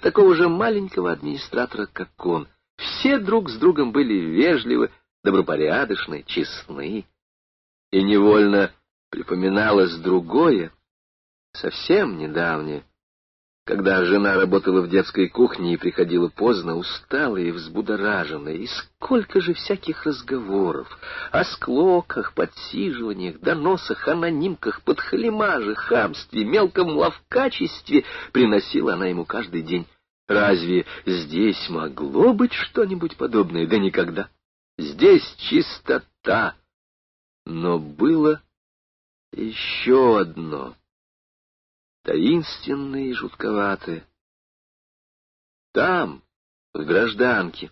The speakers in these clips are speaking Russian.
такого же маленького администратора, как он. Все друг с другом были вежливы, добропорядочны, честны. И невольно припоминалось другое, совсем недавнее, когда жена работала в детской кухне и приходила поздно, усталая и взбудораженная, и сколько же всяких разговоров о склоках, подсиживаниях, доносах, анонимках, подхалимаже, хамстве, мелком ловкачестве приносила она ему каждый день. Разве здесь могло быть что-нибудь подобное? Да никогда. Здесь чистота. Но было еще одно — таинственные и жутковатые. Там, в гражданке,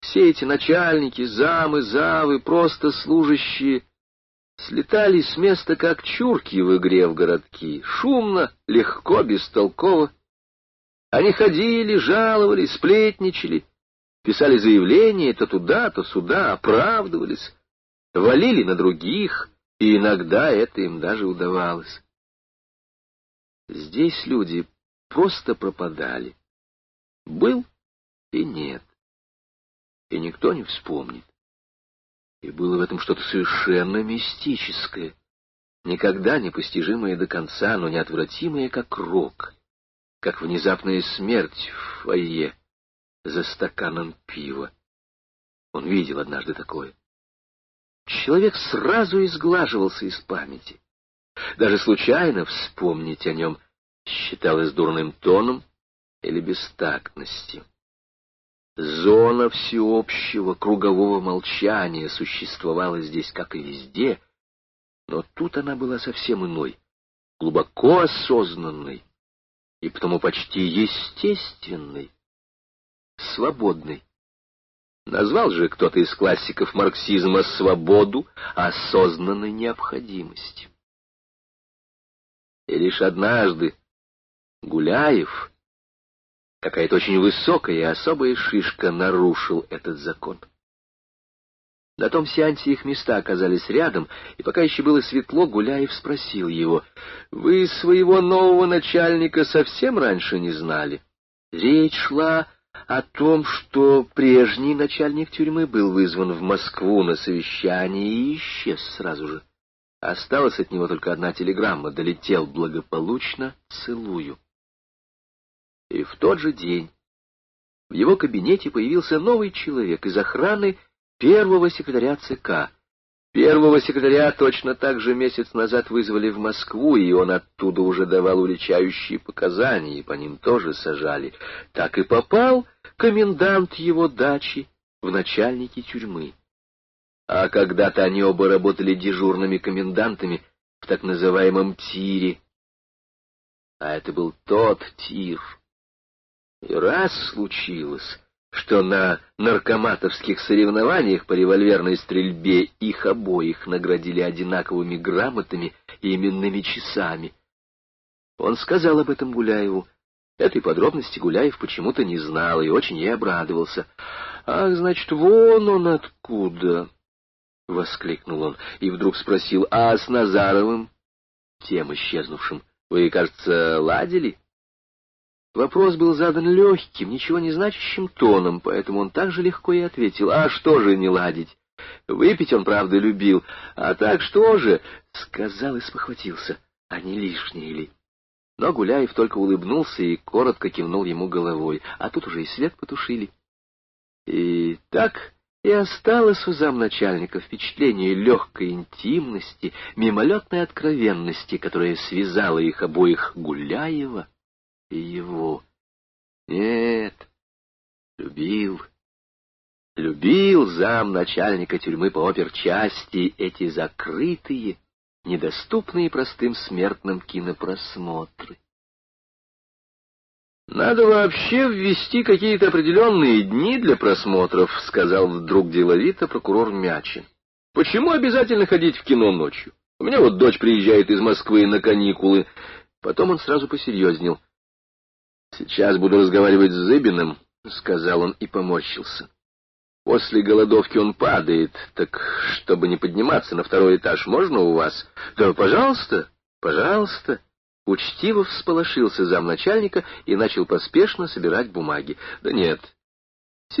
все эти начальники, замы, завы, просто служащие, слетали с места, как чурки в игре в городки, шумно, легко, бестолково. Они ходили, жаловались, сплетничали, писали заявления то туда, то сюда, оправдывались, валили на других, и иногда это им даже удавалось. Здесь люди просто пропадали. Был и нет. И никто не вспомнит. И было в этом что-то совершенно мистическое, никогда не постижимое до конца, но неотвратимое, как рок, как внезапная смерть в фойе за стаканом пива. Он видел однажды такое. Человек сразу изглаживался из памяти. Даже случайно вспомнить о нем считалось дурным тоном или бестактностью. Зона всеобщего кругового молчания существовала здесь, как и везде, но тут она была совсем иной, глубоко осознанной и потому почти естественной, свободной. Назвал же кто-то из классиков марксизма свободу осознанной необходимостью. И лишь однажды Гуляев, какая-то очень высокая и особая шишка, нарушил этот закон. На том сеансе их места оказались рядом, и пока еще было светло, Гуляев спросил его, «Вы своего нового начальника совсем раньше не знали?» Речь шла о том, что прежний начальник тюрьмы был вызван в Москву на совещание и исчез сразу же. Осталась от него только одна телеграмма «Долетел благополучно, целую». И в тот же день в его кабинете появился новый человек из охраны первого секретаря ЦК. Первого секретаря точно так же месяц назад вызвали в Москву, и он оттуда уже давал уличающие показания, и по ним тоже сажали. Так и попал комендант его дачи в начальники тюрьмы. А когда-то они оба работали дежурными комендантами в так называемом тире. А это был тот тир, и раз случилось, что на наркоматовских соревнованиях по револьверной стрельбе их обоих наградили одинаковыми грамотами и именными часами. Он сказал об этом Гуляеву. Этой подробности Гуляев почему-то не знал и очень ей обрадовался. «Ах, значит, вон он откуда!» — воскликнул он и вдруг спросил, «А с Назаровым, тем исчезнувшим, вы, кажется, ладили?» Вопрос был задан легким, ничего не значащим тоном, поэтому он так же легко и ответил, «А что же не ладить? Выпить он, правда, любил, а так что же?» Сказал и спохватился, а не лишнее ли? Но Гуляев только улыбнулся и коротко кивнул ему головой, а тут уже и свет потушили. И так и осталось у замначальника впечатление легкой интимности, мимолетной откровенности, которая связала их обоих Гуляева и его. Нет, любил, любил зам начальника тюрьмы по оперчасти эти закрытые, недоступные простым смертным кинопросмотры. «Надо вообще ввести какие-то определенные дни для просмотров», — сказал вдруг деловито прокурор Мячин. «Почему обязательно ходить в кино ночью? У меня вот дочь приезжает из Москвы на каникулы». Потом он сразу посерьезнел. «Сейчас буду разговаривать с Зыбиным», — сказал он и поморщился. «После голодовки он падает, так чтобы не подниматься на второй этаж, можно у вас?» «Да, пожалуйста, пожалуйста». Учтиво всполошился замначальника и начал поспешно собирать бумаги. Да нет,